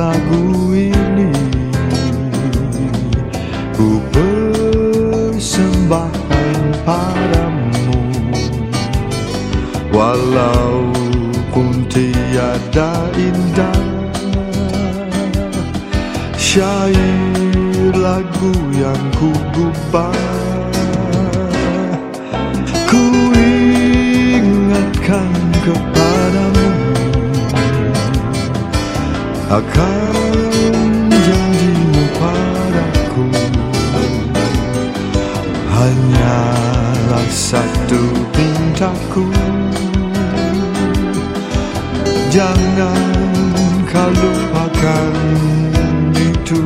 lagu ini. Ku persembahkan padamu. Walaupun tiada indah Syair lagu yang ku gubah Ku ingatkan akan janjimu padaku. Hanyalah satu pintaku. Jangan kau lupakan itu.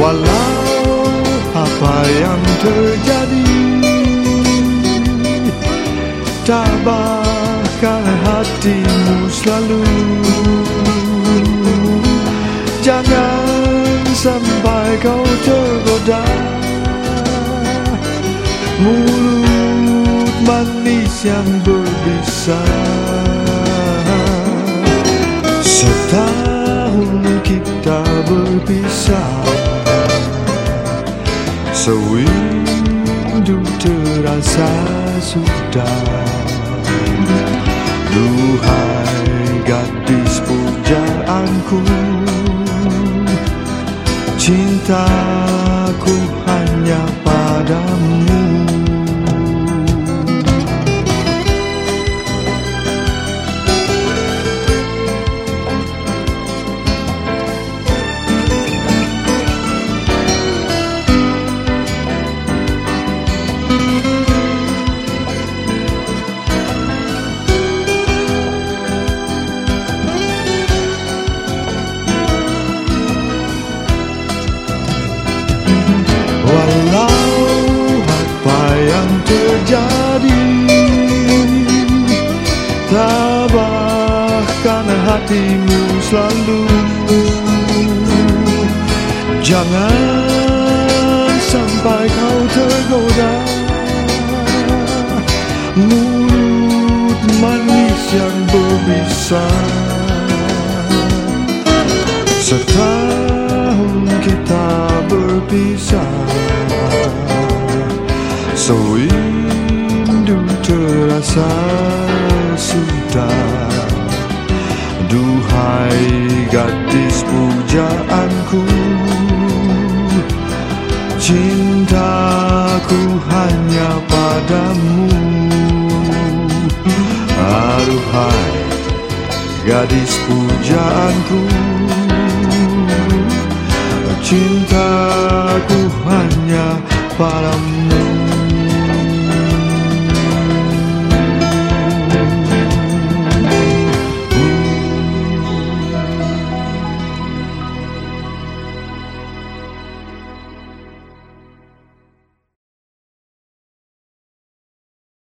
Walau apa yang terjadi Tabahkan hatimu selalu kau tergoda. Mulut manis yang berbisa. Setahun kita berpisah. Sewindu terasa sudah. Duhai gadis pujaanku Cintaku hanya padamu hatimu selalu Jangan sampai kau tergoda Mulut manis yang berbisa Setahun kita berpisah Sewindu terasa sudah Duhai gadis pujaanku Cintaku hanya padamu. Aduhai gadis pujaanku Cintaku hanya padamu